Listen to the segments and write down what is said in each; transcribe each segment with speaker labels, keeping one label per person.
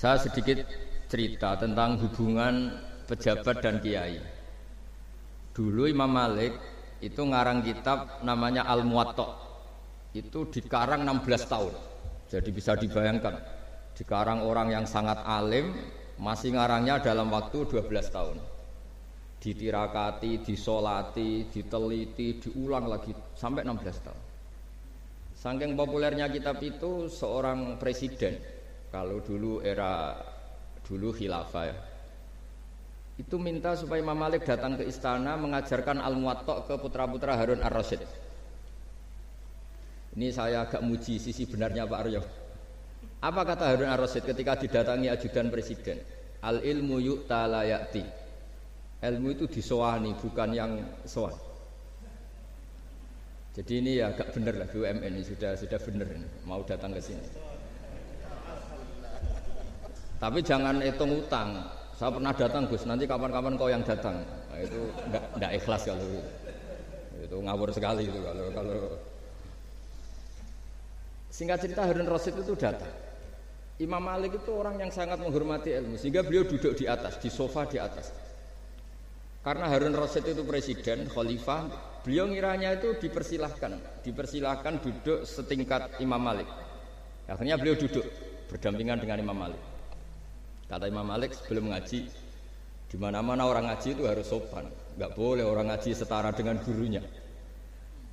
Speaker 1: Saya sedikit cerita tentang hubungan pejabat dan kiai. Dulu Imam Malik itu ngarang kitab namanya Al Muwatta. Itu dikarang 16 tahun. Jadi bisa dibayangkan dikarang orang yang sangat alim masih ngarangnya dalam waktu 12 tahun. Ditirakati, disolati, diteliti, diulang lagi sampai 16 tahun. Saking populernya kitab itu seorang presiden kalau dulu era dulu khilafah ya. Itu minta supaya Imam Malik datang ke istana mengajarkan Al-Muwatta ke putra-putra Harun Ar-Rasyid. Ini saya agak muji sisi benarnya Pak Aryo. Apa kata Harun Ar-Rasyid ketika didatangi ajudan presiden? Al ilmu yu'ta la ya'ti. Ilmu itu disoani bukan yang soan. Jadi ini ya agak benar lah BUMN ini sudah sudah benar ini mau datang ke sini. Tapi jangan hitung utang. Saya pernah datang Gus, nanti kapan-kapan kau yang datang. Nah, itu enggak, enggak ikhlas kalau itu. Itu ngawur sekali itu kalau kalau Singkat cerita Harun Rasid itu datang. Imam Malik itu orang yang sangat menghormati ilmu sehingga beliau duduk di atas, di sofa di atas. Karena Harun Rasid itu presiden, khalifah, beliau ngiranya itu dipersilahkan, dipersilahkan duduk setingkat Imam Malik. Akhirnya beliau duduk berdampingan dengan Imam Malik. Kata Imam Malik sebelum ngaji, di mana-mana orang ngaji itu harus sopan, nggak boleh orang ngaji setara dengan gurunya.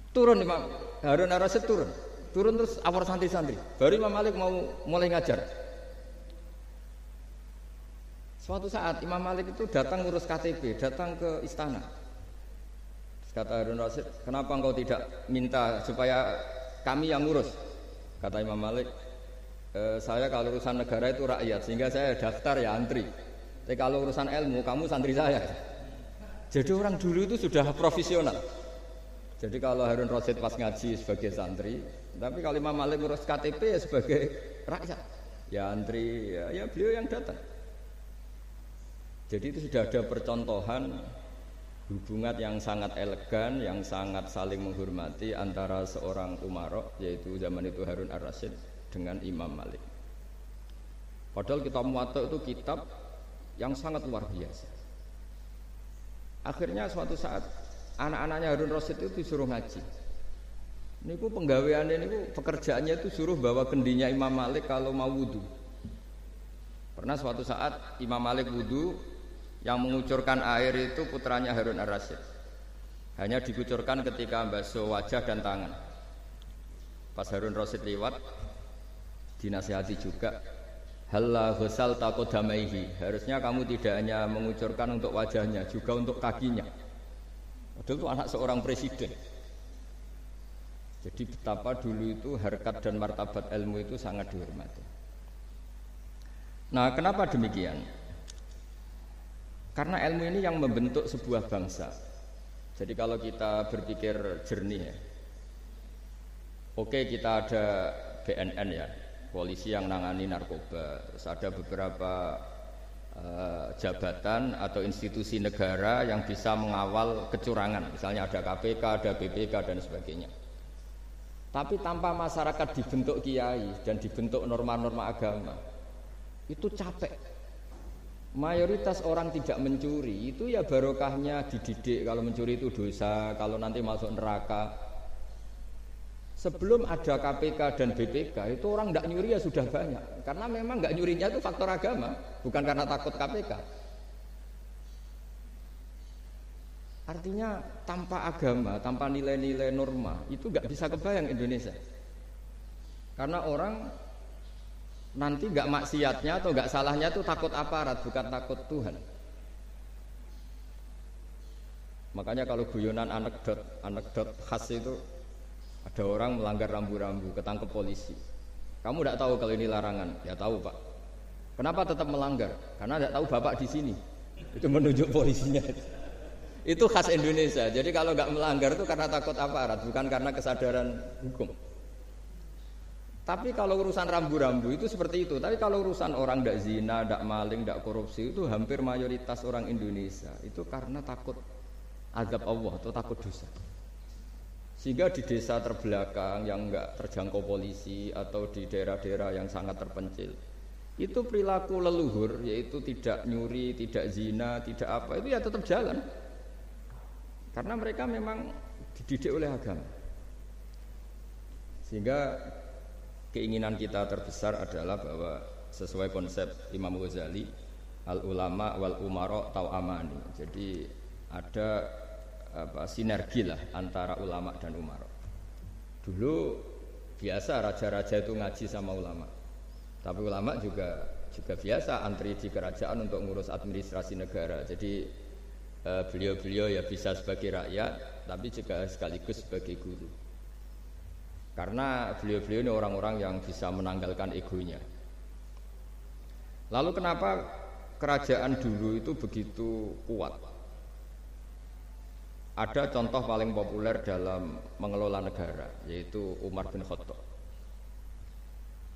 Speaker 1: Turun Imam Harun Arasid turun, turun terus awal santri-santri. Baru Imam Malik mau mulai ngajar. Suatu saat Imam Malik itu datang ngurus KTP, datang ke istana. kata Harun Rasid, kenapa engkau tidak minta supaya kami yang ngurus? Kata Imam Malik, Eh, saya kalau urusan negara itu rakyat sehingga saya daftar ya antri. Tapi kalau urusan ilmu kamu santri saya. Jadi orang dulu itu sudah profesional. Jadi kalau Harun Rasid pas ngaji sebagai santri, tapi kalau Imam Malik ngurus KTP ya sebagai rakyat. Ya antri, ya, ya beliau yang datang. Jadi itu sudah ada percontohan hubungan yang sangat elegan, yang sangat saling menghormati antara seorang umarok, yaitu zaman itu Harun Ar-Rasyid dengan Imam Malik. Padahal kitab Muwatta itu kitab yang sangat luar biasa. Akhirnya suatu saat anak-anaknya Harun Rasid itu disuruh ngaji. Ini ku penggaweannya ini ku pekerjaannya itu suruh bawa kendinya Imam Malik kalau mau wudhu. Pernah suatu saat Imam Malik wudhu yang mengucurkan air itu putranya Harun Ar-Rasyid. Hanya dikucurkan ketika basuh wajah dan tangan. Pas Harun Rasid lewat, dinasihati juga. Halla ghusal takodamaihi Harusnya kamu tidak hanya mengucurkan untuk wajahnya Juga untuk kakinya. Padahal itu anak seorang presiden. Jadi betapa dulu itu harkat dan martabat ilmu itu sangat dihormati. Nah kenapa demikian? Karena ilmu ini yang membentuk sebuah bangsa. Jadi kalau kita berpikir jernih ya. Oke kita ada BNN ya polisi yang nangani narkoba. Terus ada beberapa uh, jabatan atau institusi negara yang bisa mengawal kecurangan. Misalnya ada KPK, ada BPK dan sebagainya. Tapi tanpa masyarakat dibentuk kiai dan dibentuk norma-norma agama, itu capek. Mayoritas orang tidak mencuri itu ya barokahnya dididik kalau mencuri itu dosa, kalau nanti masuk neraka Sebelum ada KPK dan BPK itu orang tidak nyuri ya sudah banyak karena memang nggak nyurinya itu faktor agama bukan karena takut KPK. Artinya tanpa agama, tanpa nilai-nilai norma itu nggak bisa kebayang Indonesia. Karena orang nanti nggak maksiatnya atau nggak salahnya itu takut aparat bukan takut Tuhan. Makanya kalau guyonan anekdot, anekdot khas itu ada orang melanggar rambu-rambu, ketangkep polisi. Kamu tidak tahu kalau ini larangan? Ya tahu pak. Kenapa tetap melanggar? Karena tidak tahu bapak di sini. Itu menunjuk polisinya. Itu khas Indonesia. Jadi kalau nggak melanggar itu karena takut aparat, bukan karena kesadaran hukum. Tapi kalau urusan rambu-rambu itu seperti itu. Tapi kalau urusan orang tidak zina, tidak maling, tidak korupsi itu hampir mayoritas orang Indonesia itu karena takut azab Allah atau takut dosa. Sehingga di desa terbelakang yang enggak terjangkau polisi atau di daerah-daerah yang sangat terpencil itu perilaku leluhur yaitu tidak nyuri, tidak zina, tidak apa itu ya tetap jalan. Karena mereka memang dididik oleh agama. Sehingga keinginan kita terbesar adalah bahwa sesuai konsep Imam Ghazali al ulama wal umaro tau amani. Jadi ada apa, sinergi lah antara ulama dan umaro. Dulu biasa raja-raja itu ngaji sama ulama. Tapi ulama juga juga biasa antri di kerajaan untuk ngurus administrasi negara. Jadi eh, beliau-beliau ya bisa sebagai rakyat, tapi juga sekaligus sebagai guru. Karena beliau-beliau ini orang-orang yang bisa menanggalkan egonya. Lalu kenapa kerajaan dulu itu begitu kuat? Ada contoh paling populer dalam mengelola negara, yaitu Umar bin Khattab.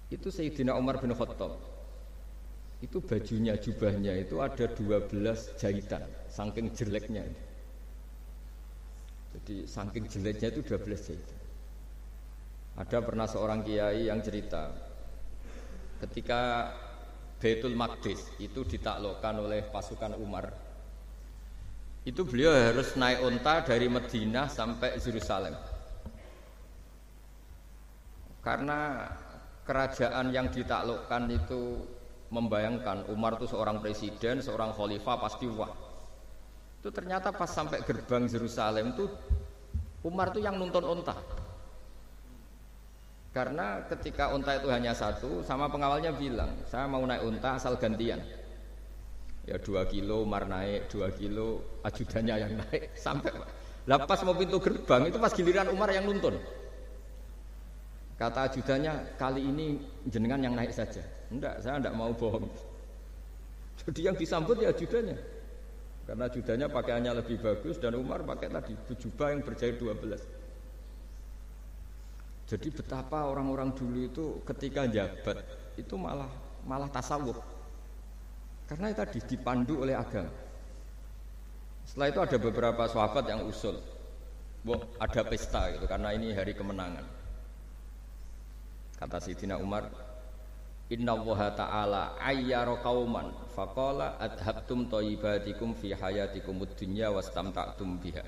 Speaker 1: Itu Sayyidina Umar bin Khattab. Itu bajunya, jubahnya itu ada 12 jahitan, saking jeleknya. Jadi saking jeleknya itu 12 jahitan. Ada pernah seorang kiai yang cerita ketika Baitul Maqdis itu ditaklukkan oleh pasukan Umar itu beliau harus naik unta dari Madinah sampai Yerusalem. Karena kerajaan yang ditaklukkan itu membayangkan Umar itu seorang presiden, seorang khalifah pasti wah. Itu ternyata pas sampai gerbang Yerusalem itu Umar itu yang nuntun unta. Karena ketika unta itu hanya satu, sama pengawalnya bilang, saya mau naik unta asal gantian ya dua kilo Umar naik dua kilo ajudannya yang naik sampai lepas mau pintu gerbang itu pas giliran Umar yang nuntun. Kata ajudannya kali ini jenengan yang naik saja. Enggak saya enggak mau bohong. Jadi yang disambut ya ajudannya. Karena ajudannya pakaiannya lebih bagus dan Umar pakai tadi jubah yang berjahit 12 jadi betapa orang-orang dulu itu ketika jabat itu malah malah tasawuf karena itu tadi dipandu oleh agama. Setelah itu ada beberapa sahabat yang usul, Wah, ada pesta gitu karena ini hari kemenangan. Kata Sayyidina Umar, Inna Allah Ta'ala ayyara qauman faqala adhabtum thayyibatikum fi hayatikum dunya wastamta'tum biha.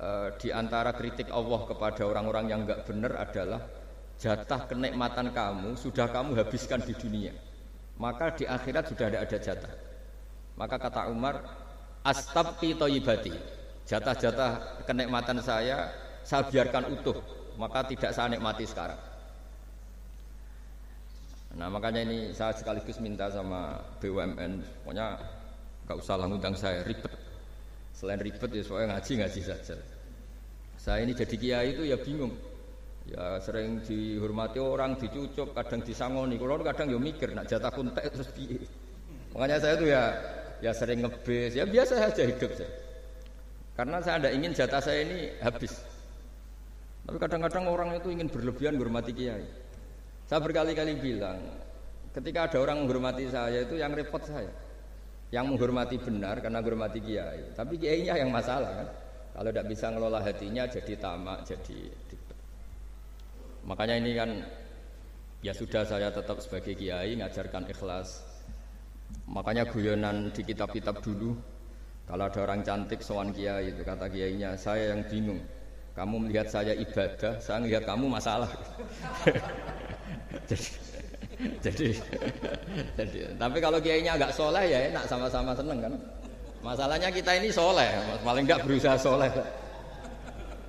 Speaker 1: E, di antara kritik Allah kepada orang-orang yang enggak benar adalah jatah kenikmatan kamu sudah kamu habiskan di dunia maka di akhirat sudah tidak ada jatah. Maka kata Umar, astabqi toyibati. Jatah-jatah kenikmatan saya saya biarkan utuh, maka tidak saya nikmati sekarang. Nah makanya ini saya sekaligus minta sama BUMN, pokoknya nggak usah ngundang saya ribet. Selain ribet ya soalnya ngaji ngaji saja. Saya ini jadi kiai itu ya bingung. Ya sering dihormati orang, dicucuk, kadang disangoni. Kalau kadang ya mikir, nak jatah kuntek terus piye. Makanya saya tuh ya ya sering ngebes, ya biasa saja hidup saya. Karena saya tidak ingin jatah saya ini habis. Tapi kadang-kadang orang itu ingin berlebihan menghormati kiai. Saya berkali-kali bilang, ketika ada orang menghormati saya itu yang repot saya. Yang menghormati benar karena menghormati kiai. Tapi kiainya yang masalah kan. Kalau tidak bisa ngelola hatinya jadi tamak, jadi Makanya ini kan ya sudah saya tetap sebagai kiai ngajarkan ikhlas. Makanya guyonan di kitab-kitab dulu kalau ada orang cantik sowan kiai itu kata kiainya saya yang bingung. Kamu melihat saya ibadah, saya melihat kamu masalah. jadi, jadi, jadi, tapi kalau kiainya agak soleh ya enak sama-sama seneng kan. Masalahnya kita ini soleh, paling nggak berusaha soleh.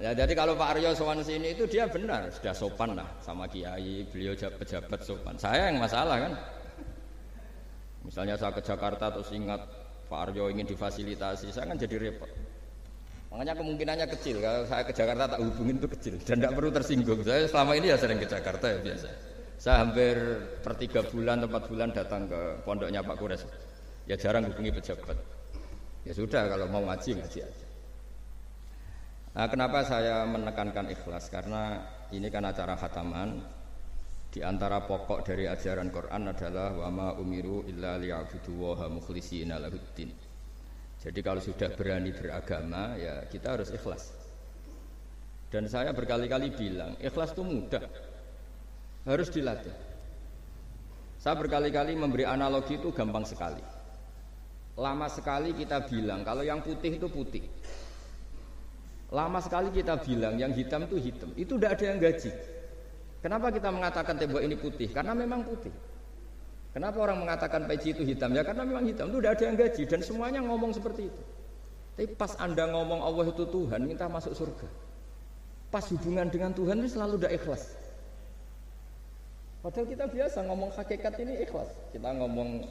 Speaker 1: Ya jadi kalau Pak Aryo sowan sini itu dia benar sudah sopan lah sama kiai, beliau pejabat sopan. Saya yang masalah kan. Misalnya saya ke Jakarta terus ingat Pak Aryo ingin difasilitasi, saya kan jadi repot. Makanya kemungkinannya kecil kalau saya ke Jakarta tak hubungin itu kecil dan tidak perlu tersinggung. Saya selama ini ya sering ke Jakarta ya biasa. Saya hampir per tiga bulan empat bulan datang ke pondoknya Pak Kures. Ya jarang hubungi pejabat. Ya sudah kalau mau ngaji ngaji aja. Nah, kenapa saya menekankan ikhlas? Karena ini kan acara khataman. Di antara pokok dari ajaran Quran adalah wama umiru illa liya'budu wa mukhlishina lahuddin. Jadi kalau sudah berani beragama ya kita harus ikhlas. Dan saya berkali-kali bilang, ikhlas itu mudah. Harus dilatih. Saya berkali-kali memberi analogi itu gampang sekali. Lama sekali kita bilang kalau yang putih itu putih. Lama sekali kita bilang yang hitam itu hitam. Itu tidak ada yang gaji. Kenapa kita mengatakan tembok ini putih? Karena memang putih. Kenapa orang mengatakan peci itu hitam? Ya karena memang hitam itu tidak ada yang gaji dan semuanya ngomong seperti itu. Tapi pas anda ngomong Allah itu Tuhan, minta masuk surga. Pas hubungan dengan Tuhan itu selalu tidak ikhlas. Padahal kita biasa ngomong hakikat ini ikhlas. Kita ngomong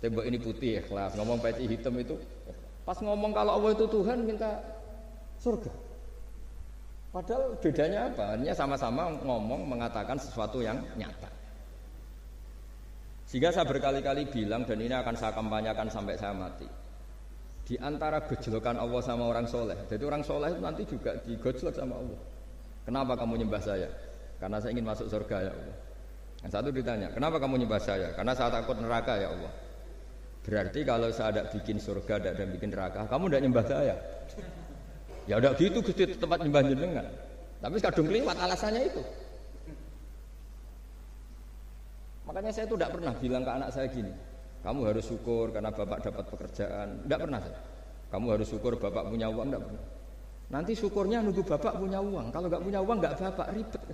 Speaker 1: tembok ini putih ikhlas, ngomong peci hitam itu. Pas ngomong kalau Allah itu Tuhan minta surga. Padahal bedanya apa? Hanya sama-sama ngomong mengatakan sesuatu yang nyata. Sehingga saya berkali-kali bilang dan ini akan saya kampanyakan sampai saya mati. Di antara gejolokan Allah sama orang soleh. Jadi orang soleh itu nanti juga digojlok sama Allah. Kenapa kamu nyembah saya? Karena saya ingin masuk surga ya Allah. Yang satu ditanya, kenapa kamu nyembah saya? Karena saya takut neraka ya Allah. Berarti kalau saya ada bikin surga, ada bikin neraka, kamu tidak nyembah saya. Ya udah gitu Gusti tempat nyembah jenengan. Tapi kadung keliwat alasannya itu. Makanya saya itu tidak pernah bilang ke anak saya gini, kamu harus syukur karena bapak dapat pekerjaan. Tidak pernah saya. Kamu harus syukur bapak punya uang, tidak pernah. Nanti syukurnya nunggu bapak punya uang. Kalau nggak punya uang nggak bapak ribet.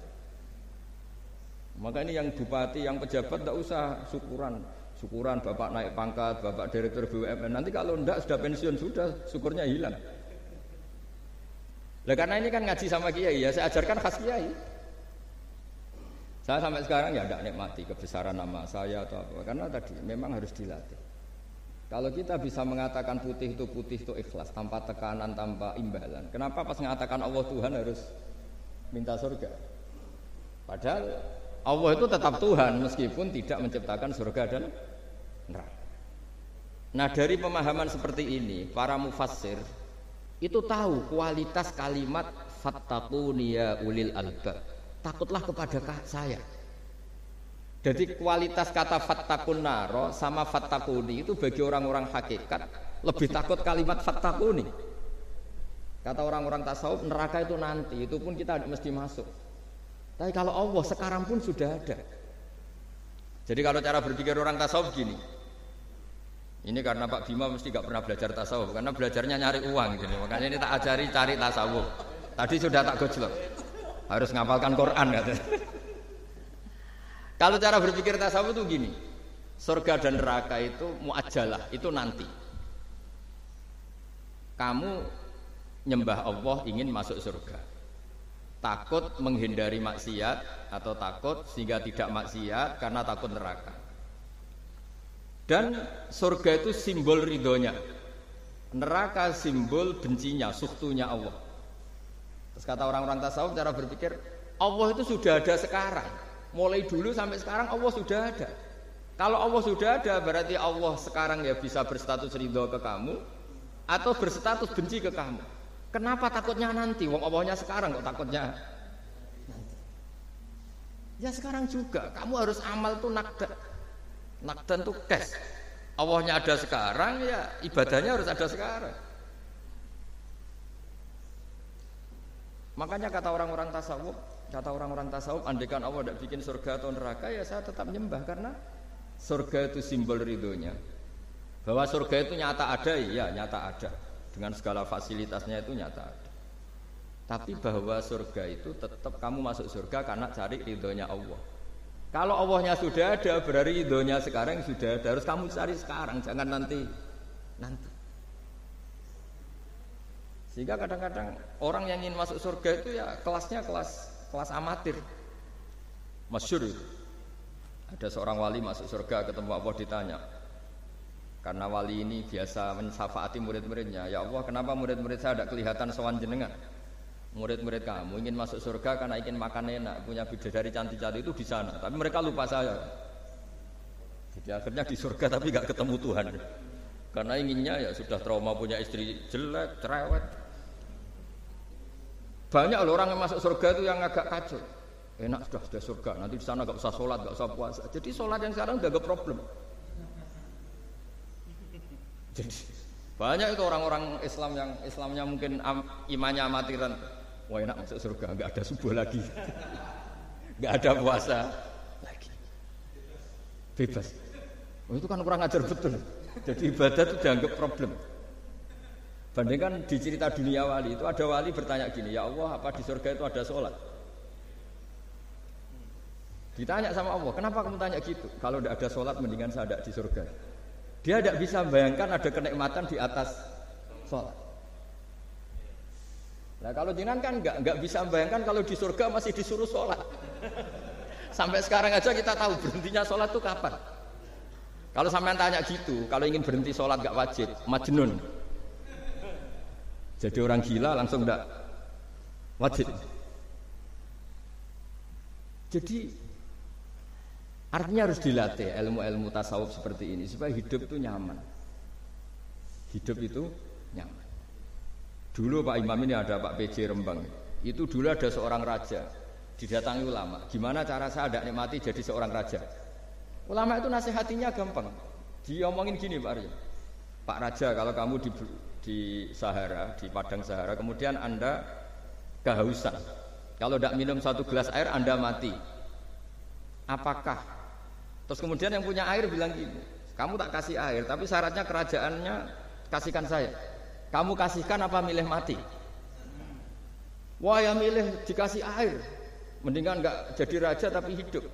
Speaker 1: Maka ini yang bupati, yang pejabat tidak usah syukuran. Syukuran bapak naik pangkat, bapak direktur BUMN. Nanti kalau tidak sudah pensiun sudah syukurnya hilang. Lah karena ini kan ngaji sama kiai ya, saya ajarkan khas kiai. Saya sampai sekarang ya tidak nikmati kebesaran nama saya atau apa, karena tadi memang harus dilatih. Kalau kita bisa mengatakan putih itu putih itu ikhlas tanpa tekanan, tanpa imbalan. Kenapa pas mengatakan Allah Tuhan harus minta surga? Padahal Allah itu tetap Tuhan meskipun tidak menciptakan surga dan neraka. Nah dari pemahaman seperti ini, para mufassir itu tahu kualitas kalimat fattaquni ya ulil albab. Takutlah kepada saya. Jadi kualitas kata fattakun naro sama fattakuni itu bagi orang-orang hakikat lebih takut kalimat fattakuni. Kata orang-orang tasawuf neraka itu nanti, itu pun kita mesti masuk. Tapi kalau Allah sekarang pun sudah ada. Jadi kalau cara berpikir orang tasawuf gini, ini karena Pak Bima mesti gak pernah belajar tasawuf karena belajarnya nyari uang gitu. Makanya ini tak ajari cari tasawuf. Tadi sudah tak gojlok. Harus ngapalkan Quran katanya. Kalau cara berpikir tasawuf itu gini. Surga dan neraka itu muajalah, itu nanti. Kamu nyembah Allah ingin masuk surga. Takut menghindari maksiat atau takut sehingga tidak maksiat karena takut neraka. Dan surga itu simbol ridhonya. Neraka simbol bencinya, suhtunya Allah. Terus kata orang-orang tasawuf cara berpikir, Allah itu sudah ada sekarang. Mulai dulu sampai sekarang Allah sudah ada. Kalau Allah sudah ada berarti Allah sekarang ya bisa berstatus ridho ke kamu atau berstatus benci ke kamu. Kenapa takutnya nanti? Wong Allahnya sekarang kok takutnya. Ya sekarang juga kamu harus amal tuh nakda Nakdan itu cash. Allahnya ada sekarang ya ibadahnya harus ada sekarang. Makanya kata orang-orang tasawuf, kata orang-orang tasawuf, andekan Allah tidak bikin surga atau neraka ya saya tetap nyembah karena surga itu simbol ridhonya. Bahwa surga itu nyata ada, ya nyata ada. Dengan segala fasilitasnya itu nyata ada. Tapi bahwa surga itu tetap kamu masuk surga karena cari ridhonya Allah. Kalau Allahnya sudah ada, berarti ridhonya sekarang sudah ada. Harus kamu cari sekarang, jangan nanti. Nanti. Sehingga kadang-kadang orang yang ingin masuk surga itu ya kelasnya kelas kelas amatir. Masyur itu. Ada seorang wali masuk surga ketemu Allah ditanya. Karena wali ini biasa mensafaati murid-muridnya. Ya Allah, kenapa murid-murid saya tidak kelihatan sowan jenengan? Murid-murid kamu ingin masuk surga karena ingin makan enak, punya bidadari cantik-cantik itu di sana. Tapi mereka lupa saya. Jadi akhirnya di surga tapi gak ketemu Tuhan. Karena inginnya ya sudah trauma punya istri jelek, cerewet. Banyak loh orang yang masuk surga itu yang agak kacau. Enak sudah sudah surga, nanti di sana gak usah sholat, gak usah puasa. Jadi sholat yang sekarang udah gak problem. Jadi banyak itu orang-orang Islam yang Islamnya mungkin am, imannya amatiran. Wah enak masuk surga, nggak ada subuh lagi, nggak ada puasa lagi. bebas. Oh, itu kan kurang ajar betul. Jadi ibadah itu dianggap problem. Bandingkan di cerita dunia wali itu ada wali bertanya gini, ya Allah apa di surga itu ada sholat? Ditanya sama Allah, kenapa kamu tanya gitu? Kalau tidak ada sholat mendingan saya ada di surga. Dia tidak bisa membayangkan ada kenikmatan di atas sholat. Nah kalau jinan kan nggak nggak bisa membayangkan kalau di surga masih disuruh sholat. Sampai sekarang aja kita tahu berhentinya sholat itu kapan. Kalau sampean tanya gitu, kalau ingin berhenti sholat gak wajib, majnun. Jadi orang gila langsung ndak wajib. Jadi artinya harus dilatih ilmu-ilmu tasawuf seperti ini supaya hidup itu nyaman. Hidup itu nyaman. Dulu Pak Imam ini ada Pak PJ Rembang. Itu dulu ada seorang raja didatangi ulama. Gimana cara saya ada nikmati jadi seorang raja? Ulama itu nasihatinya gampang. Diomongin gini Pak Arya. Pak Raja kalau kamu di di Sahara, di padang Sahara, kemudian Anda kehausan. Kalau tidak minum satu gelas air Anda mati. Apakah? Terus kemudian yang punya air bilang gini, kamu tak kasih air, tapi syaratnya kerajaannya kasihkan saya. Kamu kasihkan apa milih mati? Wah ya milih dikasih air. Mendingan nggak jadi raja tapi hidup.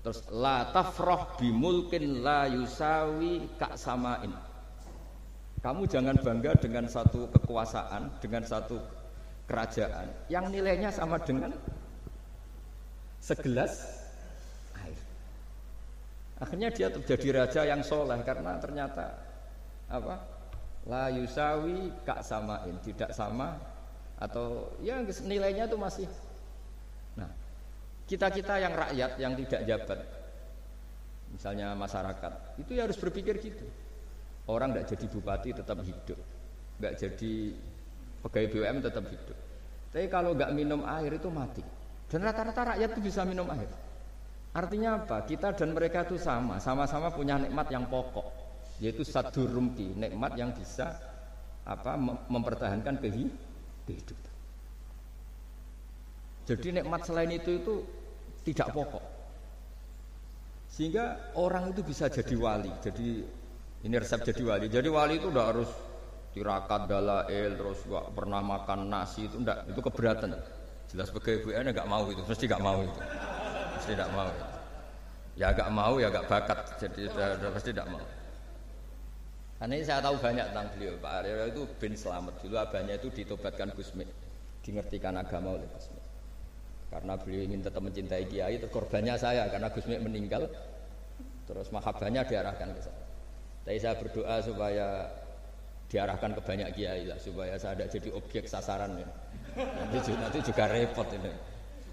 Speaker 1: Terus la tafroh bimulkin la yusawi kak samain. Kamu jangan bangga dengan satu kekuasaan, dengan satu kerajaan yang nilainya sama dengan segelas air. Akhirnya dia terjadi raja yang soleh karena ternyata apa? La yusawi kak samain, tidak sama atau ya nilainya itu masih. Nah, kita-kita yang rakyat yang tidak jabat, misalnya masyarakat, itu ya harus berpikir gitu Orang tidak jadi bupati tetap hidup, nggak jadi pegawai BUM tetap hidup. Tapi kalau nggak minum air itu mati. Dan rata-rata rakyat itu bisa minum air. Artinya apa? Kita dan mereka itu sama, sama-sama punya nikmat yang pokok, yaitu satu rumpi, nikmat yang bisa apa mempertahankan kehidupan. Jadi nikmat selain itu itu tidak pokok. Sehingga orang itu bisa jadi wali, jadi ini resep jadi wali. Jadi wali itu udah harus tirakat dalail terus gak pernah makan nasi itu enggak itu keberatan. Jelas sebagai ibu anda nggak mau itu, mesti nggak mau itu, mesti nggak mau. Itu. Ya gak mau ya gak bakat, jadi udah, udah pasti nggak mau. Karena ini saya tahu banyak tentang beliau. Pak Aryo itu bin selamat dulu abahnya itu ditobatkan Gusmi, dingertikan agama oleh Gusmi. Karena beliau ingin tetap mencintai Kiai, itu korbannya saya karena Gusmi meninggal, terus mahabbahnya diarahkan ke saya. Tapi saya berdoa supaya diarahkan ke banyak kiai lah supaya saya tidak jadi objek sasaran ya. Nanti, nanti juga repot ini.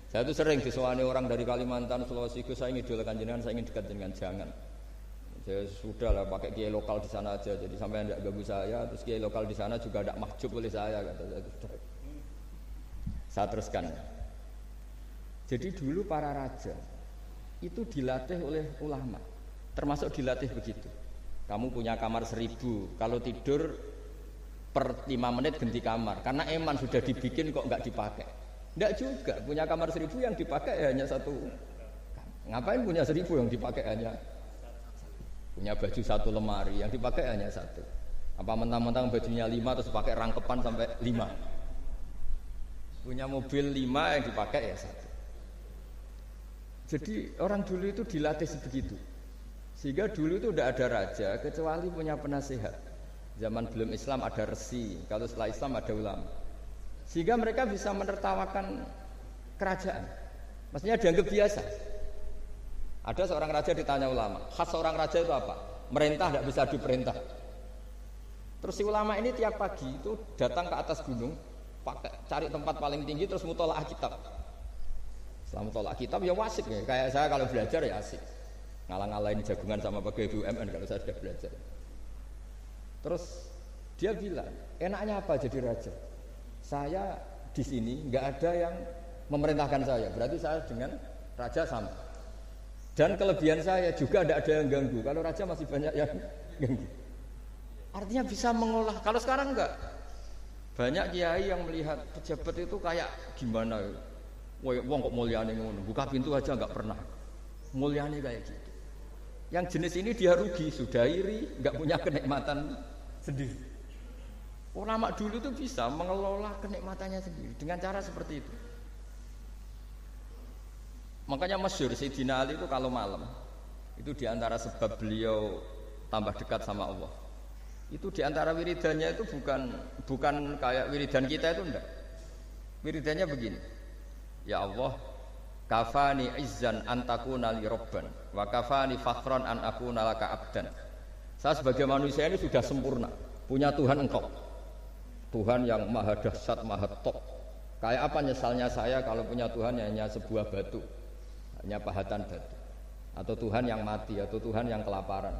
Speaker 1: Saya itu sering disuani orang dari Kalimantan, Sulawesi, saya ingin idolakan jenengan, saya ingin dekat dengan jangan. Saya sudah lah pakai kiai lokal di sana aja, jadi sampai tidak ganggu saya. Terus kiai lokal di sana juga tidak mahjub oleh saya, kata saya. Saya teruskan. Jadi dulu para raja itu dilatih oleh ulama, termasuk dilatih begitu. Kamu punya kamar seribu, kalau tidur per lima menit ganti kamar, karena eman sudah dibikin kok nggak dipakai. Tidak juga, punya kamar seribu yang dipakai hanya satu. Ngapain punya seribu yang dipakai hanya punya baju satu lemari yang dipakai hanya satu. Apa mentang-mentang bajunya lima terus pakai rangkepan sampai lima. Punya mobil lima yang dipakai ya satu. Jadi orang dulu itu dilatih sebegitu. Sehingga dulu itu tidak ada raja kecuali punya penasihat. Zaman belum Islam ada resi, kalau setelah Islam ada ulama. Sehingga mereka bisa menertawakan kerajaan. Maksudnya dianggap biasa. Ada seorang raja ditanya ulama, khas seorang raja itu apa? Merintah tidak bisa diperintah. Terus si ulama ini tiap pagi itu datang ke atas gunung, pakai cari tempat paling tinggi terus mutolaah kitab. Setelah mutolaah kitab ya wasik ya. Kayak saya kalau belajar ya asik ngalang-ngalain jagungan sama pegawai BUMN kalau saya sudah belajar. Terus dia bilang, enaknya apa jadi raja? Saya di sini nggak ada yang memerintahkan saya, berarti saya dengan raja sama. Dan kelebihan saya juga tidak ada yang ganggu. Kalau raja masih banyak yang ganggu. Artinya bisa mengolah. Kalau sekarang enggak. Banyak kiai yang melihat pejabat itu kayak gimana? Wong kok mulyane ngono, buka pintu aja enggak pernah. Mulyane kayak gitu. Yang jenis ini dia rugi, sudah iri, nggak punya kenikmatan sendiri. Ulama dulu itu bisa mengelola kenikmatannya sendiri dengan cara seperti itu. Makanya masyur Sayyidina Ali itu kalau malam itu di antara sebab beliau tambah dekat sama Allah. Itu di antara wiridannya itu bukan bukan kayak wiridan kita itu enggak. Wiridannya begini. Ya Allah, kafani izzan antakuna li robban wa kafani fakhron an akuna laka abdan. Saya sebagai manusia ini sudah sempurna, punya Tuhan engkau. Tuhan yang maha dahsyat, maha top. Kayak apa nyesalnya saya kalau punya Tuhan hanya sebuah batu, hanya pahatan batu. Atau Tuhan yang mati, atau Tuhan yang kelaparan.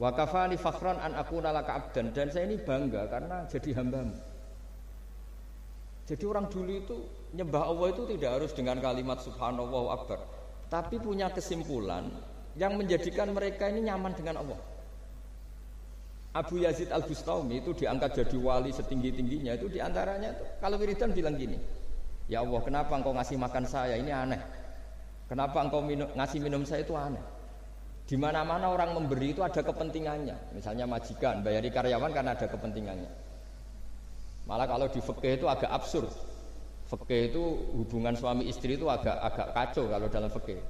Speaker 1: Wa kafani fakhron an akuna laka abdan. Dan saya ini bangga karena jadi hambamu. Jadi orang dulu itu nyembah Allah itu tidak harus dengan kalimat subhanallah akbar. Tapi punya kesimpulan yang menjadikan mereka ini nyaman dengan Allah. Abu Yazid Al Bustami itu diangkat jadi wali setinggi tingginya itu di antaranya itu kalau wiridan bilang gini, ya Allah kenapa engkau ngasih makan saya ini aneh, kenapa engkau minum, ngasih minum saya itu aneh. Di mana-mana orang memberi itu ada kepentingannya, misalnya majikan bayari karyawan karena ada kepentingannya. Malah kalau di fikih itu agak absurd. Fikih itu hubungan suami istri itu agak agak kacau kalau dalam fikih.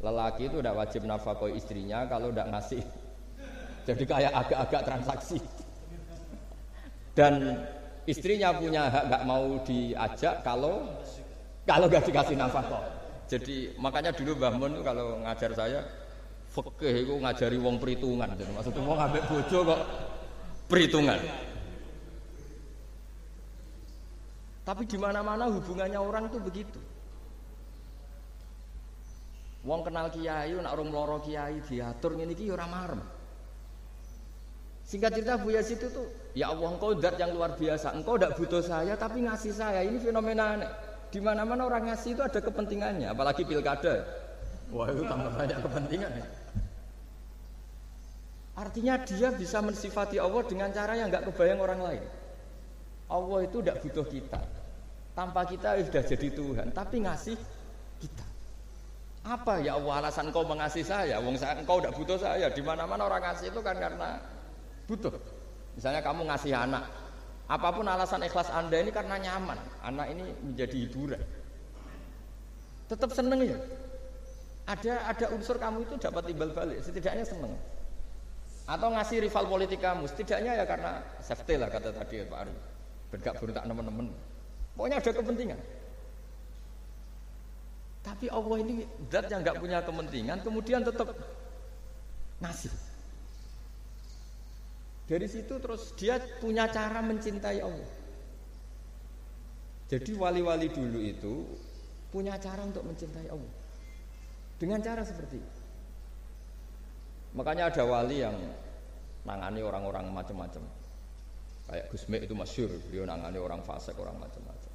Speaker 1: Lelaki itu tidak wajib nafkah istrinya kalau tidak ngasih. Jadi kayak agak-agak transaksi. Dan istrinya punya hak nggak mau diajak kalau kalau nggak dikasih nafkah. Jadi makanya dulu Mbah Mun kalau ngajar saya fikih itu ngajari wong perhitungan. Jadi maksudnya wong ambek bojo kok perhitungan. Tapi di mana-mana hubungannya orang tuh begitu. Wong kenal kiai, nak orang loro kiai diatur ini ki ora marem. Singkat cerita Bu Yazid itu tuh, ya Allah engkau dat yang luar biasa. Engkau tidak butuh saya tapi ngasih saya. Ini fenomena aneh. Di mana-mana orang ngasih itu ada kepentingannya, apalagi pilkada. Wah itu tambah banyak kepentingan. Ya. Artinya dia bisa mensifati Allah dengan cara yang nggak kebayang orang lain. Allah itu tidak butuh kita. Tanpa kita sudah jadi Tuhan, tapi ngasih kita. Apa ya Allah alasan kau mengasihi saya? Wong saya engkau tidak butuh saya. Di mana-mana orang ngasih itu kan karena butuh. Misalnya kamu ngasih anak, apa pun alasan ikhlas anda ini karena nyaman. Anak ini menjadi hiburan. Tetap seneng ya. Ada ada unsur kamu itu dapat timbal balik. Setidaknya seneng. Atau ngasih rival politik kamu, setidaknya ya karena safety lah kata tadi Pak Arif bergabung tak teman-teman. Pokoknya ada kepentingan. Tapi Allah ini zat yang nggak punya kepentingan, kemudian tetap ngasih. Dari situ terus dia punya cara mencintai Allah. Jadi wali-wali dulu itu punya cara untuk mencintai Allah. Dengan cara seperti itu. Makanya ada wali yang nangani orang-orang macam-macam. Kayak Gusme itu masyur, beliau nangani orang fasik, orang macam-macam.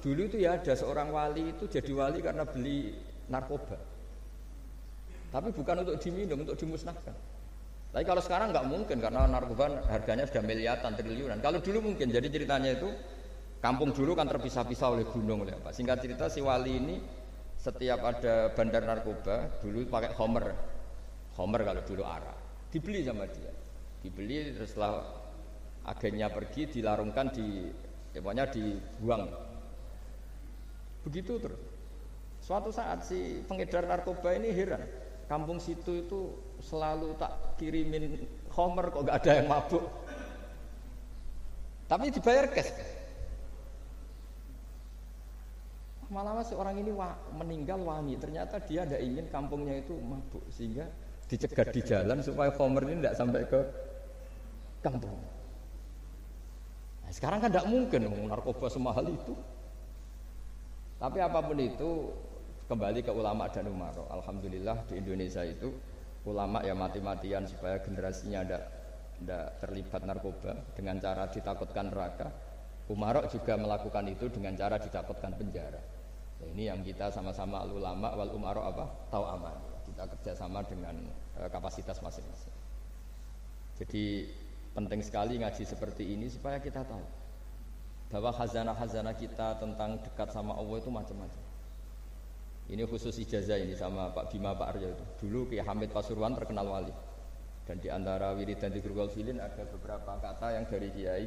Speaker 1: Dulu itu ya ada seorang wali itu jadi wali karena beli narkoba. Tapi bukan untuk diminum, untuk dimusnahkan. Tapi kalau sekarang nggak mungkin karena narkoba harganya sudah miliaran, triliunan. Kalau dulu mungkin. Jadi ceritanya itu kampung dulu kan terpisah-pisah oleh gunung oleh apa. Singkat cerita si wali ini setiap ada bandar narkoba dulu pakai homer, homer kalau dulu arah dibeli sama dia, dibeli terus setelah agennya pergi dilarungkan di ya dibuang begitu terus suatu saat si pengedar narkoba ini heran kampung situ itu selalu tak kirimin homer kok gak ada yang mabuk. Tapi dibayar cash. Malah masih orang ini meninggal wangi. Ternyata dia tidak ingin kampungnya itu mabuk sehingga dicegat di jalan supaya homer ini tidak sampai ke kampung. Nah, sekarang kan tidak mungkin narkoba semahal itu. Tapi apa pun itu kembali ke ulama dan umaro. Alhamdulillah di Indonesia itu ulama ya mati-matian supaya generasinya tidak tidak terlibat narkoba dengan cara ditakutkan neraka. Umarok juga melakukan itu dengan cara ditakutkan penjara. Ya, ini yang kita sama-sama ulama wal umarok apa tahu aman. Kita kerjasama dengan uh, kapasitas masing-masing. Jadi Penting sekali ngaji seperti ini supaya kita tahu bahwa khazanah-khazanah kita tentang dekat sama Allah itu macam-macam. Ini khusus ijazah ini sama Pak Bima Pak Aryo itu. Dulu Kiai Hamid Pasuruan terkenal wali. Dan di antara wirid dan dikrul filin ada beberapa kata yang dari Kiai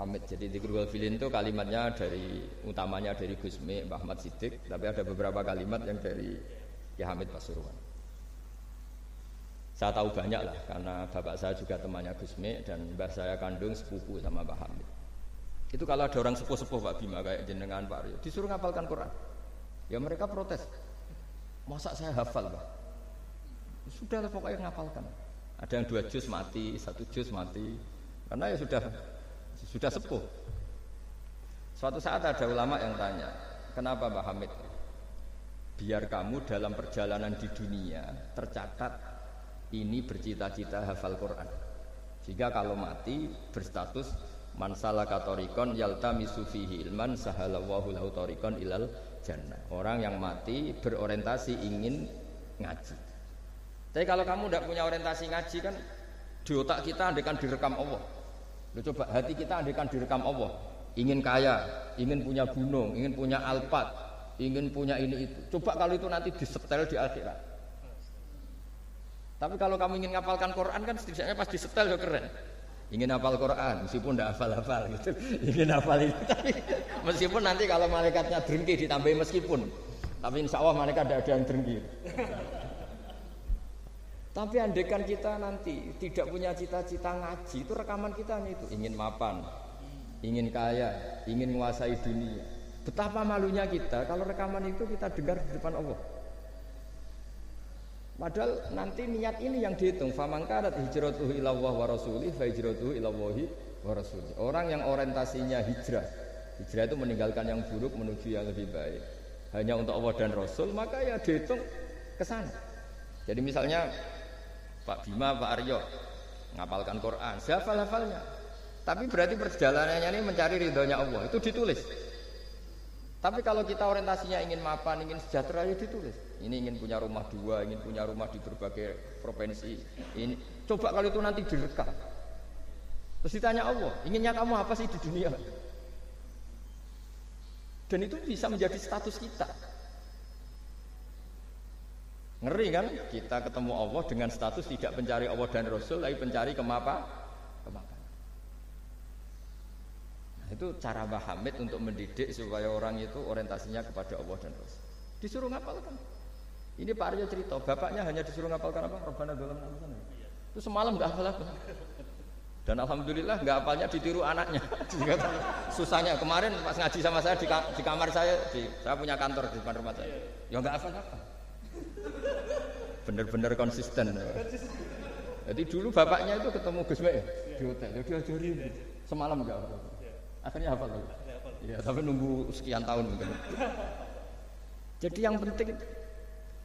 Speaker 1: Hamid. Jadi dikrul filin itu kalimatnya dari utamanya dari Gusmi Mbah Ahmad Siddiq, tapi ada beberapa kalimat yang dari Kiai Hamid Pasuruan. Saya tahu banyak lah karena bapak saya juga temannya Gusmi dan mbah saya kandung sepupu sama Mbah Hamid. Itu kalau ada orang sepuh-sepuh Pak Bima kayak jenengan Pak Aryo, disuruh ngapalkan Quran. Ya mereka protes. Masa saya hafal, Pak? Sudah lah pokoknya ngapalkan. Ada yang dua juz mati, satu juz mati. Karena ya sudah sudah sepuh. Suatu saat ada ulama yang tanya, kenapa Pak Hamid? Biar kamu dalam perjalanan di dunia tercatat ini bercita-cita hafal Quran. Sehingga kalau mati berstatus man salaka tariqan yaltamisu fihi ilman sahalallahu lahu ilal jannah. Orang yang mati berorientasi ingin ngaji. Tapi kalau kamu tidak punya orientasi ngaji kan di otak kita andekan direkam Allah. Lu coba hati kita andekan direkam Allah. Ingin kaya, ingin punya gunung, ingin punya alpat, ingin punya ini itu. Coba kalau itu nanti disetel di akhirat. Tapi kalau kamu ingin ngapalkan Quran kan setidaknya pas disetel ya keren ingin hafal Quran meskipun tidak hafal-hafal gitu. Ingin hafal itu tapi meskipun nanti kalau malaikatnya drengki ditambahi meskipun. Tapi insya Allah malaikat tidak ada yang drengki. Tapi andekan kita nanti tidak punya cita-cita ngaji itu rekaman kita hanya itu. Ingin mapan ingin kaya ingin menguasai dunia. Betapa malunya kita kalau rekaman itu kita dengar di depan Allah Padahal nanti niat ini yang dihitung. Famangkarat hijratuhu ilallah wa rasulih fa hijratuhu ilallahi wa rasulih. Orang yang orientasinya hijrah. Hijrah itu meninggalkan yang buruk menuju yang lebih baik. Hanya untuk Allah dan Rasul, maka ya dihitung ke sana. Jadi misalnya Pak Bima, Pak Aryo ngapalkan Quran, siapa hafalnya. Tapi berarti perjalanannya ini mencari ridhonya Allah, itu ditulis. Tapi kalau kita orientasinya ingin mapan, ingin sejahtera ya ditulis. Ini ingin punya rumah dua, ingin punya rumah di berbagai provinsi. Ini coba kalau itu nanti direkam. Terus ditanya Allah, inginnya kamu apa sih di dunia? Dan itu bisa menjadi status kita. Ngeri kan? Kita ketemu Allah dengan status tidak pencari Allah dan Rasul, tapi pencari kemapa? Itu cara Mbah Hamid untuk mendidik supaya orang itu orientasinya kepada Allah dan Rasul. Disuruh ngapalkan. Ini Pak Aryo cerita, bapaknya hanya disuruh ngapalkan apa? Robbana dalam sana. Itu semalam nggak hafal apa. Dan alhamdulillah nggak hafalnya ditiru anaknya. Susahnya kemarin pas ngaji sama saya di, di kamar saya, di, saya punya kantor di depan rumah saya. Ya nggak hafal apa. Bener-bener konsisten. Jadi dulu bapaknya itu ketemu Gus ya, di hotel, dia diajarin semalam nggak hafal. Akhirnya hafal lagi. Ya, tapi nunggu sekian tahun mungkin. Jadi yang penting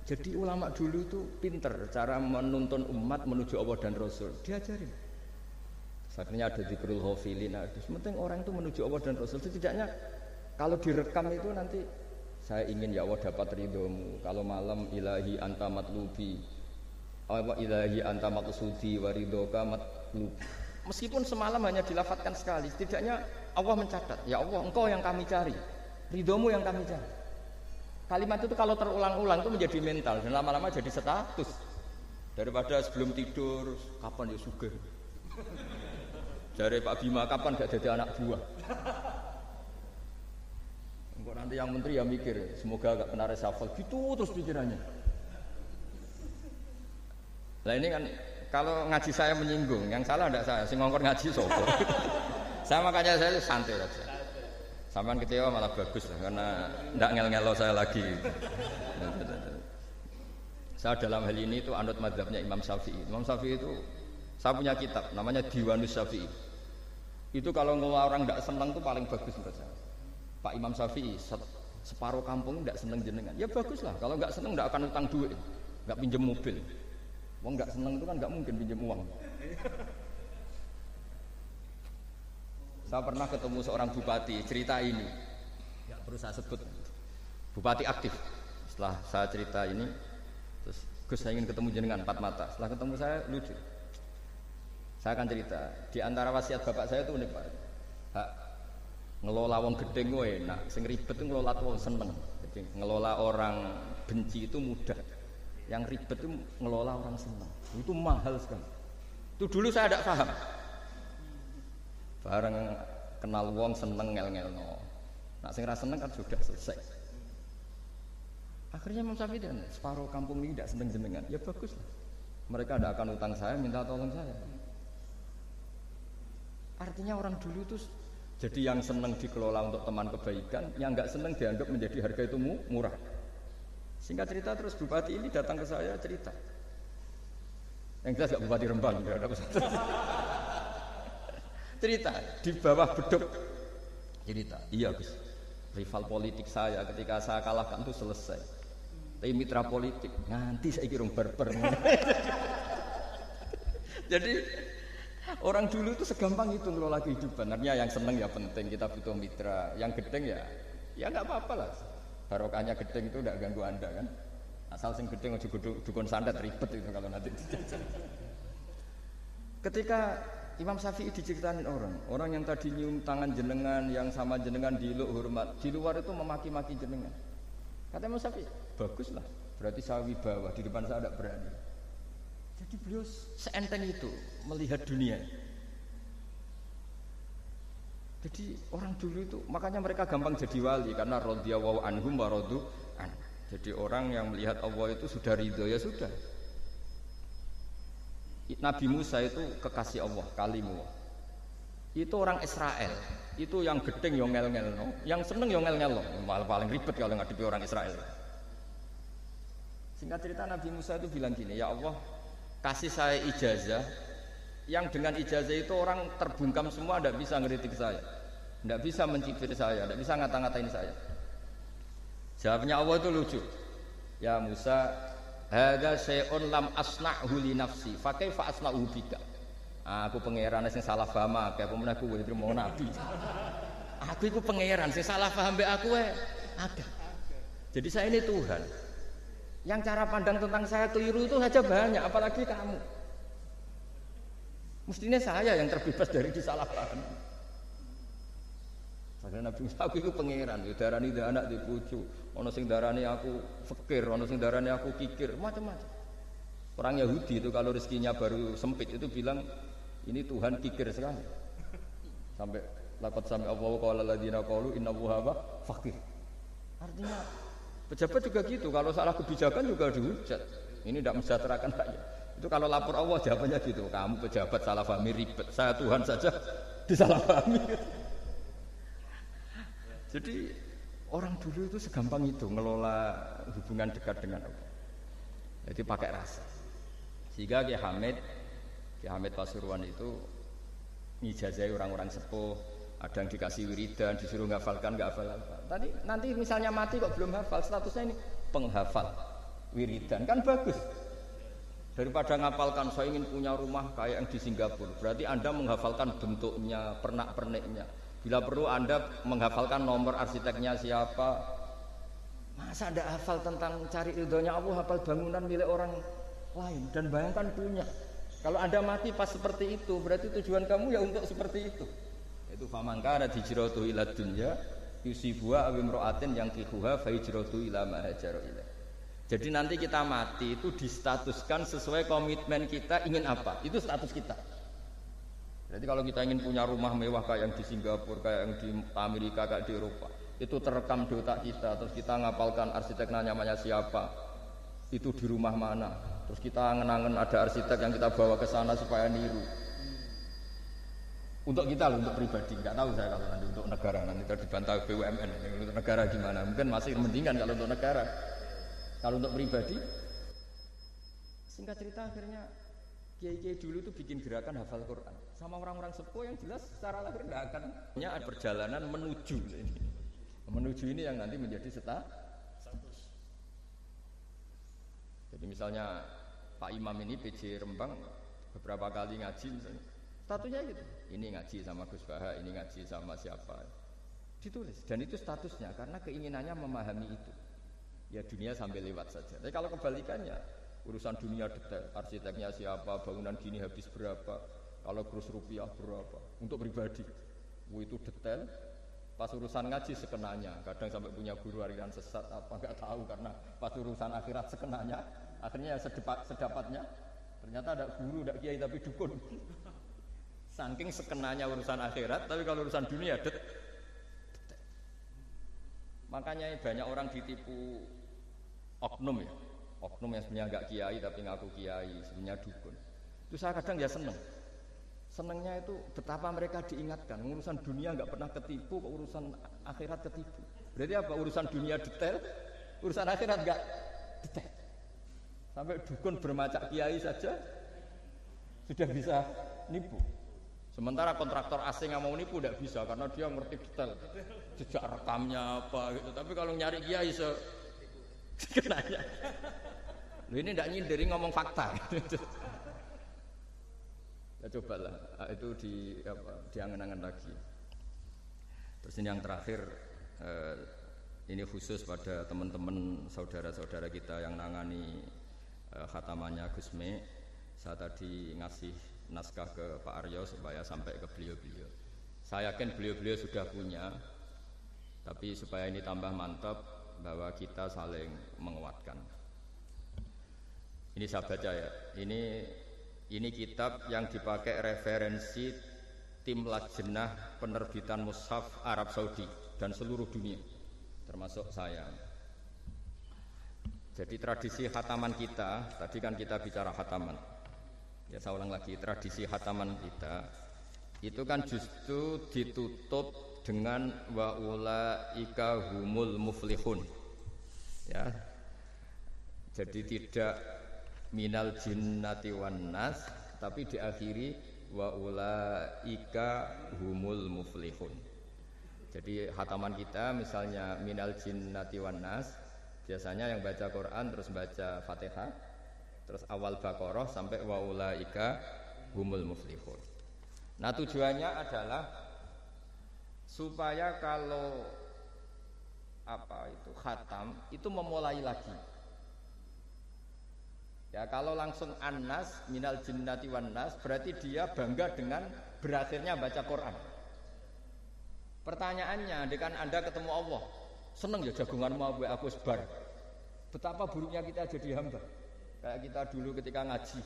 Speaker 1: jadi ulama dulu itu pinter cara menuntun umat menuju Allah dan Rasul. Diajarin. Akhirnya ada di Krul Hofilin. Nah, penting orang itu menuju Allah dan Rasul. Setidaknya kalau direkam itu nanti saya ingin ya Allah dapat ridhomu. Kalau malam ilahi anta matlubi. Allah ilahi anta maksudi waridoka matlubi. Meskipun semalam hanya dilafatkan sekali, setidaknya Allah mencatat, ya Allah engkau yang kami cari, ridhomu yang kami cari. Kalimat itu kalau terulang-ulang itu menjadi mental dan lama-lama jadi status. Daripada sebelum tidur, kapan ya suge. Dari Pak Bima kapan gak jadi anak buah. Engkau nanti yang menteri ya mikir, semoga gak kena reshuffle. Gitu terus pikirannya. Nah ini kan kalau ngaji saya menyinggung, yang salah tidak saya, sing ngongkor ngaji sopo. saya makanya saya santai aja. Sampai kecewa malah bagus lah, karena tidak ngel-ngelo saya lagi. saya dalam hal ini itu anut madhabnya Imam Syafi'i. Imam Syafi'i itu saya punya kitab namanya Diwanus Syafi'i. Itu kalau ngeluar orang tidak senang itu paling bagus menurut saya. Pak Imam Syafi'i separuh kampung tidak senang jenengan. Ya bagus lah. Kalau nggak senang tidak akan utang duit, nggak pinjam mobil. Wong nggak seneng itu kan nggak mungkin pinjam uang. Saya pernah ketemu seorang bupati cerita ini, nggak perlu saya sebut. Bupati aktif. Setelah saya cerita ini, terus Gus saya ingin ketemu jenengan empat mata. Setelah ketemu saya lucu. Saya akan cerita. Di antara wasiat bapak saya itu unik pak. Hak ngelola wong gedeng gue enak, sing ribet itu ngelola wong seneng. Jadi ngelola orang benci itu mudah. Yang ribet itu ngelola orang senang. Itu mahal sekali. Itu dulu saya tidak paham. Bareng kenal wong seneng ngel-ngel no. Nak sing seneng kan sudah selesai. Akhirnya Imam Syafi'i dan separuh kampung ini tidak seneng jenengan. Ya bagus lah. Mereka tidak akan utang saya, minta tolong saya. Artinya orang dulu itu jadi yang seneng dikelola untuk teman kebaikan, yang nggak seneng dianggap menjadi harga itu murah. Singkat cerita terus bupati ini datang ke saya cerita. Yang jelas gak bupati Rembang, ya, ada cerita di bawah beduk cerita. Iya Gus, rival politik saya ketika saya kalahkan itu selesai. Tapi mitra politik nanti saya kira berber. Jadi Orang dulu itu segampang itu ngelola kehidupan. Artinya yang seneng ya penting, kita butuh mitra. Yang gedeng ya, ya nggak apa-apa lah. Barokahnya gedeng itu tidak ganggu anda kan. Asal sing gedeng aja dukun sandat ribet itu kalau nanti Ketika Imam Syafi'i diceritain orang, orang yang tadi nyium tangan jenengan, yang sama jenengan di hormat, di luar itu memaki-maki jenengan. Kata Imam Syafi'i, bagus lah, berarti saya wibawa, di depan saya tidak berani. Jadi beliau seenteng itu melihat dunia. Jadi orang dulu itu makanya mereka gampang jadi wali karena radhiyallahu anhum wa an. Jadi orang yang melihat Allah itu sudah ridho ya sudah. Nabi Musa itu kekasih Allah, kalimu. Itu orang Israel. Itu yang gedeng yang ngel-ngel no. Yang seneng yang ngel-ngel no. Malah paling ribet kalau ngadepi orang Israel. Singkat cerita Nabi Musa itu bilang gini, ya Allah, kasih saya ijazah yang dengan ijazah itu orang terbungkam semua tidak bisa ngeritik saya tidak bisa mencibir saya tidak bisa ngata-ngatain saya jawabnya Allah itu lucu ya Musa hadza syai'un lam asna'hu li nafsi. Fa kaifa asna'u bika aku pangeran sing salah paham akeh. Pemen aku wis mau nabi? Aku itu pangeran sing salah paham mbek aku ada. Jadi saya ini Tuhan. Yang cara pandang tentang saya keliru itu saja banyak, apalagi kamu. Mestinya saya yang terbebas dari disalahkan. Saya Nabi Musa aku itu pangeran, ya darani anak di pucu, ono sing darani aku fakir, ono sing darani aku kikir, macam-macam. Orang Yahudi itu kalau rezekinya baru sempit itu bilang ini Tuhan kikir sekali. Sampai lakot sampai Allah qala ladina qalu inna fakir. Artinya Pejabat juga gitu, kalau salah kebijakan juga dihujat. Ini tidak mensejahterakan rakyat. Itu kalau lapor Allah jawabannya gitu, kamu pejabat salah pahami ribet, saya Tuhan saja disalahpahami. Jadi orang dulu itu segampang itu ngelola hubungan dekat dengan Allah. Jadi pakai rasa. Sehingga Ki Hamid, Ki Hamid Pasuruan itu ngijazai orang-orang sepuh, ada yang dikasih wiridan, disuruh ngafalkan, nggak hafal hafal. Tadi nanti misalnya mati kok belum hafal, statusnya ini penghafal wiridan kan bagus. Daripada ngapalkan saya ingin punya rumah kayak yang di Singapura, berarti anda menghafalkan bentuknya, pernak perniknya. Bila perlu anda menghafalkan nomor arsiteknya siapa. Masa anda hafal tentang cari ridhonya Allah, hafal bangunan milik orang lain dan bayangkan punya. Kalau anda mati pas seperti itu, berarti tujuan kamu ya untuk seperti itu itu faman kana hijratu ila dunya yusibuha aw imra'atin yang kihuha fa hijratu ila ma hajaru Jadi nanti kita mati itu distatuskan sesuai komitmen kita ingin apa. Itu status kita. Jadi kalau kita ingin punya rumah mewah kayak yang di Singapura, kayak yang di Amerika, kayak di Eropa, itu terekam di otak kita. Terus kita ngapalkan arsiteknya namanya siapa, itu di rumah mana. Terus kita ngenangen ada arsitek yang kita bawa ke sana supaya niru. Untuk kita loh, untuk pribadi, nggak tahu saya kalau nanti untuk negara nanti kalau dibantah BUMN, untuk negara gimana? Mungkin masih mendingan kalau untuk negara. Kalau untuk pribadi, singkat cerita akhirnya kiai-kiai dulu itu bikin gerakan hafal Quran sama orang-orang sepuh yang jelas secara lahir tidak akan punya perjalanan menuju ini. Menuju ini yang nanti menjadi status. Jadi misalnya Pak Imam ini PJ Rembang beberapa kali ngaji misalnya Statusnya gitu. Ini ngaji sama Gus Baha, ini ngaji sama siapa. Ditulis dan itu statusnya karena keinginannya memahami itu. Ya dunia sambil lewat saja. Tapi kalau kebalikannya, urusan dunia detail, arsiteknya siapa, bangunan gini habis berapa, kalau kurus rupiah berapa, untuk pribadi. Wo itu detail, Pas urusan ngaji sekenanya, kadang sampai punya guru harian sesat apa nggak tahu karena pas urusan akhirat sekenanya, akhirnya ya sedapat, sedapatnya. Ternyata ada guru, ada kiai tapi dukun. Saking sekenanya urusan akhirat, tapi kalau urusan dunia det. Makanya banyak orang ditipu oknum ya. Oknum yang sebenarnya nggak kiai tapi ngaku kiai, sebenarnya dukun. Itu saya kadang ya seneng. Senangnya itu betapa mereka diingatkan. Urusan dunia nggak pernah ketipu, urusan akhirat ketipu. Berarti apa? Urusan dunia detail, urusan akhirat nggak detail. Sampai dukun bermacak kiai saja sudah bisa nipu. Sementara kontraktor asing yang mau nipu tidak bisa karena dia ngerti detail jejak rekamnya apa gitu. Tapi kalau nyari kiai se kenanya. Lu ini tidak nyindirin ngomong fakta. Ya cobalah ah, itu di apa diangen-angen lagi. Terus ini yang terakhir eh, ini khusus pada teman-teman saudara-saudara kita yang nangani eh, khatamannya Gusme. Saya tadi ngasih naskah ke Pak Aryo supaya sampai ke beliau-beliau. Saya yakin beliau-beliau sudah punya, tapi supaya ini tambah mantap bahwa kita saling menguatkan. Ini saya baca ya. Ini ini kitab yang dipakai referensi tim lajnah penerbitan mushaf Arab Saudi dan seluruh dunia, termasuk saya. Jadi tradisi hataman kita, tadi kan kita bicara hataman. Ya saya ulang lagi, tradisi hataman kita itu kan justru ditutup dengan wa ulaika humul muflihun. Ya. Jadi tidak minal jinnati wan nas tapi diakhiri wa ulaika humul muflihun. Jadi hataman kita misalnya minal jinnati wan nas biasanya yang baca Quran terus baca Fatihah terus awal Baqarah sampai wa ulaika humul muflihun. Nah, tujuannya adalah supaya kalau apa itu khatam itu memulai lagi Ya kalau langsung anas minal jinnati wan nas berarti dia bangga dengan berakhirnya baca Quran. Pertanyaannya, dengan Anda ketemu Allah, seneng ya jagungan mau aku sebar. Betapa buruknya kita jadi hamba. Kayak kita dulu ketika ngaji.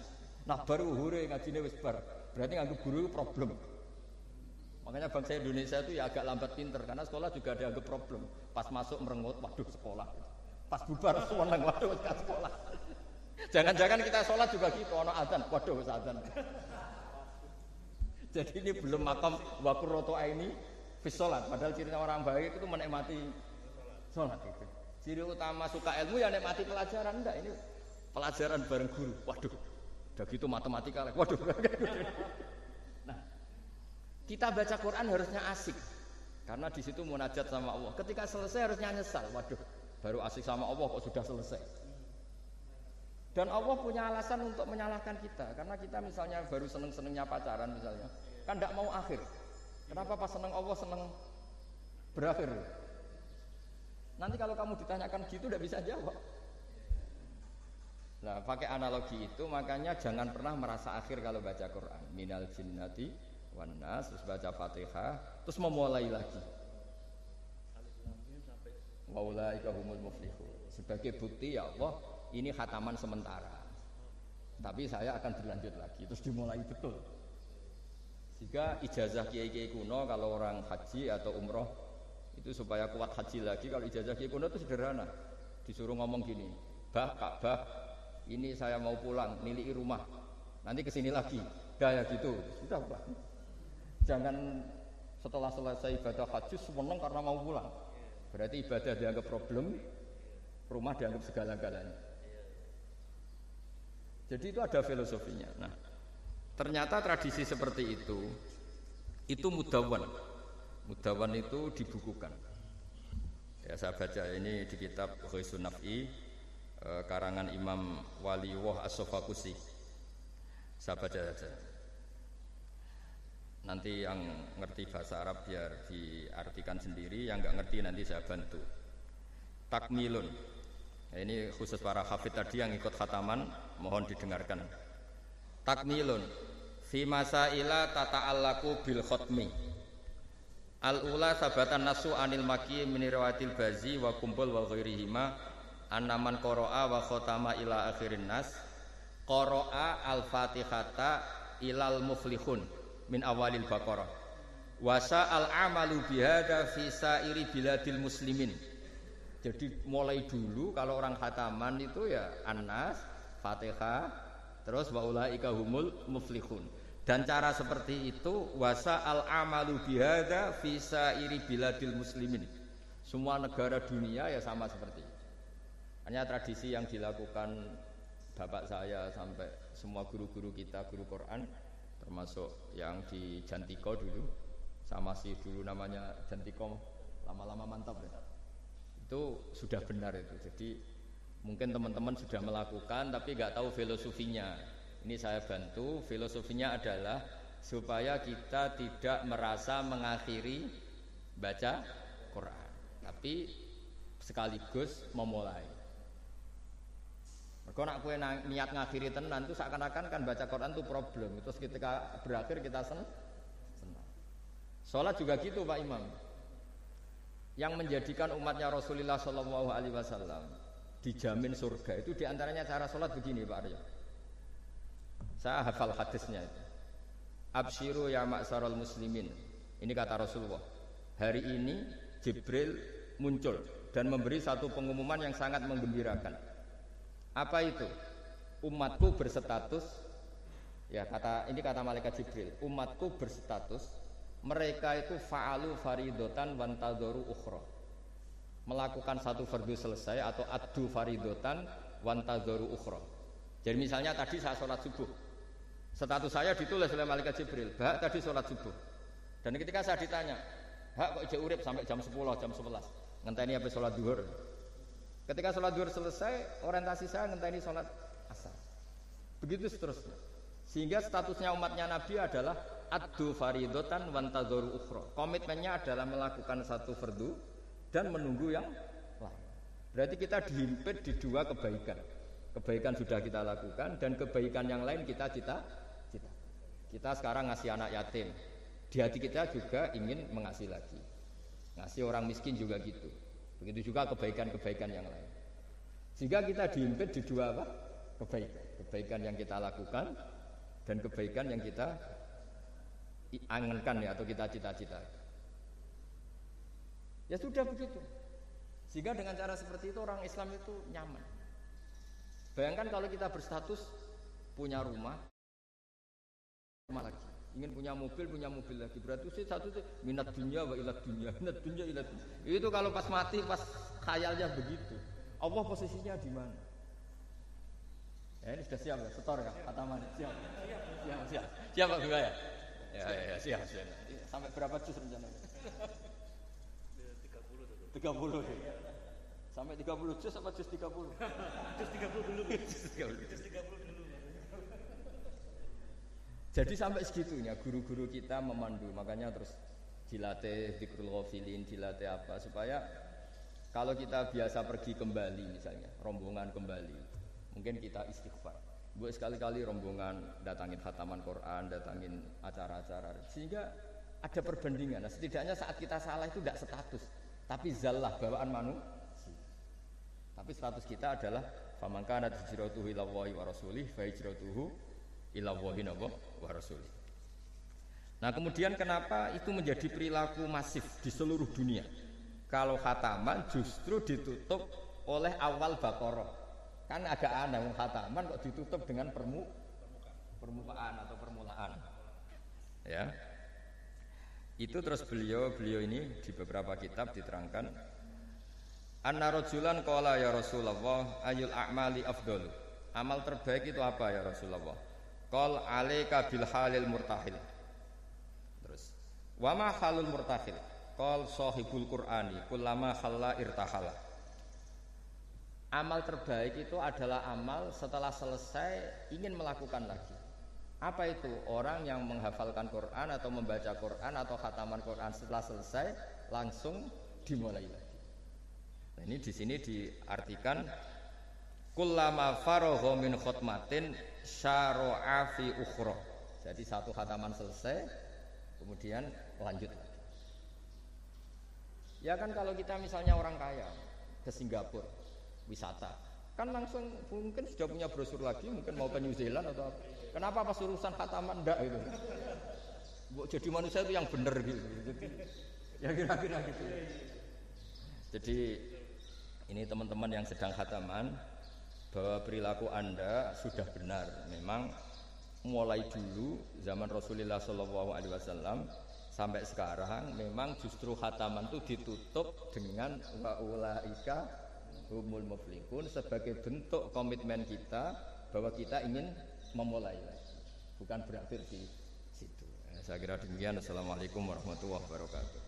Speaker 1: Nah baru hure ngajine wis bar. Berarti nganggep guru problem. Makanya bangsa Indonesia itu ya agak lambat pinter karena sekolah juga ada agak problem. Pas masuk merengut, waduh sekolah. Pas bubar seneng, waduh sekolah. Jangan-jangan kita sholat juga gitu, ono adzan, waduh adzan. Jadi ini belum makam wakuroto ini fis sholat. Padahal cirinya orang baik itu menikmati sholat itu. Ciri utama suka ilmu ya menikmati pelajaran enggak ini pelajaran bareng guru. Waduh, udah gitu matematika lagi. Waduh. Kita baca Quran harusnya asik karena di situ munajat sama Allah. Ketika selesai harusnya nyesal. Waduh, baru asik sama Allah kok sudah selesai. Dan Allah punya alasan untuk menyalahkan kita karena kita misalnya baru seneng-senengnya pacaran misalnya, kan tidak mau akhir. Kenapa pas seneng Allah seneng berakhir? Nanti kalau kamu ditanyakan gitu tidak bisa jawab. Nah, pakai analogi itu makanya jangan pernah merasa akhir kalau baca Quran. Minal jinnati wan nas, terus baca Fatihah, terus memulai lagi. Sebagai bukti ya Allah, ini khataman sementara. Tapi saya akan berlanjut lagi, terus dimulai betul. Jika ijazah kiai-kiai kuno kalau orang haji atau umroh itu supaya kuat haji lagi kalau ijazah kiai kuno itu sederhana. Disuruh ngomong gini, "Bah, Ka'bah, ini saya mau pulang, milih rumah. Nanti ke sini lagi." Gaya gitu. Sudah, Pak. Jangan setelah selesai ibadah haji seneng karena mau pulang. Berarti ibadah dianggap problem, rumah dianggap segala-galanya. Jadi itu ada filosofinya. Nah, ternyata tradisi seperti itu itu mudawan. Mudawan itu dibukukan. Ya saya baca ini di kitab Ghisun Naf'i e, karangan Imam Waliwah As-Sofakusi. Saya baca saja. Nanti yang ngerti bahasa Arab biar diartikan sendiri, yang nggak ngerti nanti saya bantu. Takmilun Nah, ini khusus para hafid tadi yang ikut khataman, mohon didengarkan. Takmilun fi masaila tata'allaku bil khotmi. Al ula sabatan nasu anil maki min riwayatil bazi wa kumpul wa ghairihima annaman qara'a wa khatama ila akhirin nas qara'a al fatihata ilal muflihun min awalil baqarah wasa al amalu bihada fi sairi biladil muslimin jadi mulai dulu kalau orang khataman itu ya annas fatihah terus wa ulaika humul muflihun dan cara seperti itu wasa al amalu bihada visa iri biladil muslimin. Semua negara dunia ya sama seperti itu. Hanya tradisi yang dilakukan bapak saya sampai semua guru-guru kita guru Quran termasuk yang di Jantiko dulu sama si dulu namanya Jantiko lama-lama mantap ya. Itu sudah benar itu. Jadi mungkin teman-teman sudah melakukan tapi nggak tahu filosofinya ini saya bantu filosofinya adalah supaya kita tidak merasa mengakhiri baca Quran, tapi sekaligus memulai. Mereka nak kue niat ngakhiri tenan itu seakan-akan kan baca Quran itu problem. Terus ketika berakhir kita sen senang. Sholat juga gitu Pak Imam. Yang menjadikan umatnya Rasulullah Shallallahu Alaihi Wasallam dijamin surga itu di antaranya cara sholat begini Pak Arya. Saya hafal hadisnya itu. Absyiru ya maksarul muslimin. Ini kata Rasulullah. Hari ini Jibril muncul dan memberi satu pengumuman yang sangat menggembirakan. Apa itu? Umatku berstatus ya kata ini kata malaikat Jibril, umatku berstatus mereka itu fa'alu faridotan wantadoru ukhra. Melakukan satu fardu selesai atau adu faridotan wantadoru ukhra. Jadi misalnya tadi saya sholat subuh, Status saya ditulis oleh malaikat Jibril. Hak tadi sholat subuh. Dan ketika saya ditanya, hak kok ijek urip sampai jam 10, jam 11. Ngenteni apa sholat duhur. Ketika sholat duhur selesai, orientasi saya ngenteni sholat asar. Begitu seterusnya. Sehingga statusnya umatnya Nabi adalah adu faridotan wantazoru ukhro. Komitmennya adalah melakukan satu fardu dan menunggu yang lain. Berarti kita dihimpit di dua kebaikan. Kebaikan sudah kita lakukan dan kebaikan yang lain kita cita kita. Kita sekarang ngasih anak yatim. Di hati kita juga ingin mengasih lagi. Ngasih orang miskin juga gitu. Begitu juga kebaikan-kebaikan yang lain. Sehingga kita diimpit di dua apa? Kebaikan. Kebaikan yang kita lakukan dan kebaikan yang kita angankan ya atau kita cita-cita. Ya sudah begitu. Sehingga dengan cara seperti itu orang Islam itu nyaman. Bayangkan kalau kita berstatus punya rumah, rumah lagi ingin punya mobil punya mobil lagi. Berarti satu sih minat dunia wa ilat dunia minat dunia ilat dunia. itu kalau pas mati pas khayalnya begitu. Allah posisinya di mana? Ya ini sudah siap ya? Setor kan kata mana? Siap. Siap siap. Siap Pak Bunga ya ya ya siap siap. Sampai berapa juz rencana 30 30 ya. sampai 30 juz apa juz 30 juz 30 dulu. Juz 30 juz 30 dulu jadi sampai segitunya guru-guru kita memandu, makanya terus dilatih dikrul ghafilin, dilatih apa supaya kalau kita biasa pergi kembali misalnya, rombongan kembali, mungkin kita istighfar. Buat sekali-kali rombongan datangin khataman Quran, datangin acara-acara sehingga ada perbandingan. Nah, setidaknya saat kita salah itu tidak status, tapi zallah bawaan manusia. Tapi status kita adalah famangkana hijratuhu ila wa rasulih fa ila wa rasul. Nah kemudian kenapa itu menjadi perilaku masif di seluruh dunia? Kalau khataman justru ditutup oleh awal bakoroh. Kan agak aneh, khataman kok ditutup dengan permu permukaan atau permulaan. Ya. Itu terus beliau beliau ini di beberapa kitab diterangkan Anna rajulan qala ya Rasulullah ayul a'mali afdalu. Amal terbaik itu apa ya Rasulullah? Qal alaika bil halil murtahil. Terus wa ma halul murtahil? Qal sahibul Qur'ani kullama khalla irtahala. Amal terbaik itu adalah amal setelah selesai ingin melakukan lagi. Apa itu? Orang yang menghafalkan Quran atau membaca Quran atau khataman Quran setelah selesai langsung dimulai lagi. Nah, ini di sini diartikan kullama faragha min khutmatin syara'a fi. Jadi satu khataman selesai kemudian lanjut. Ya kan kalau kita misalnya orang kaya ke Singapura wisata, kan langsung mungkin sudah punya brosur lagi, mungkin mau ke New Zealand atau apa. Kenapa pas urusan khataman ndak itu? Jadi manusia itu yang benar gitu. Jadi, ya kira-kira gitu. Jadi ini teman-teman yang sedang khataman bahwa perilaku Anda sudah benar. Memang mulai dulu zaman Rasulullah Shallallahu Alaihi Wasallam sampai sekarang memang justru khataman itu ditutup dengan wa ulaika humul muflihun sebagai bentuk komitmen kita bahwa kita ingin memulai lagi. Bukan berakhir di situ. Saya kira demikian. Assalamualaikum warahmatullahi wabarakatuh.